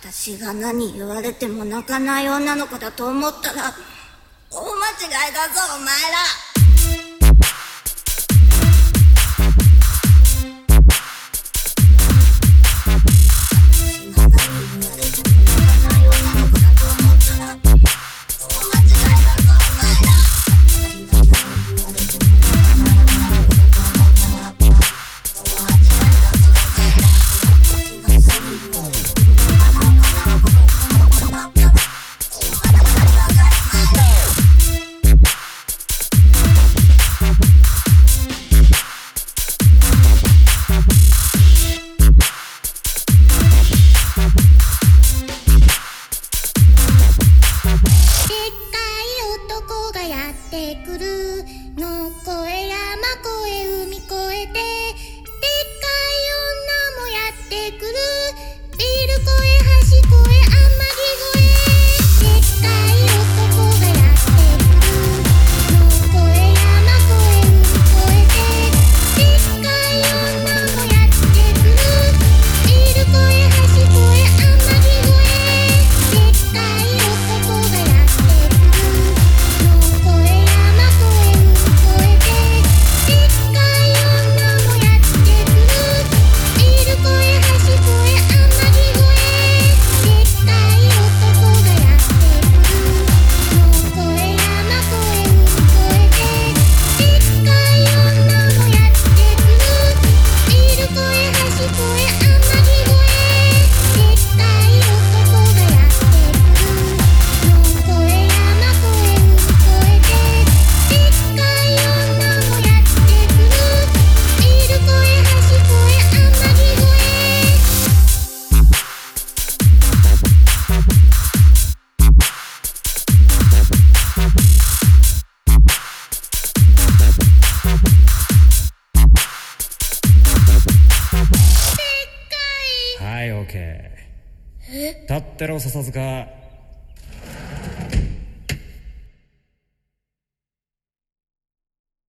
私が何言われても泣かない女の子だと思ったら大間違いだぞお前ら。やってくる。の声山越え海越えて。でっかい女もやってくる。ビル越え OK 立ってろ笹塚。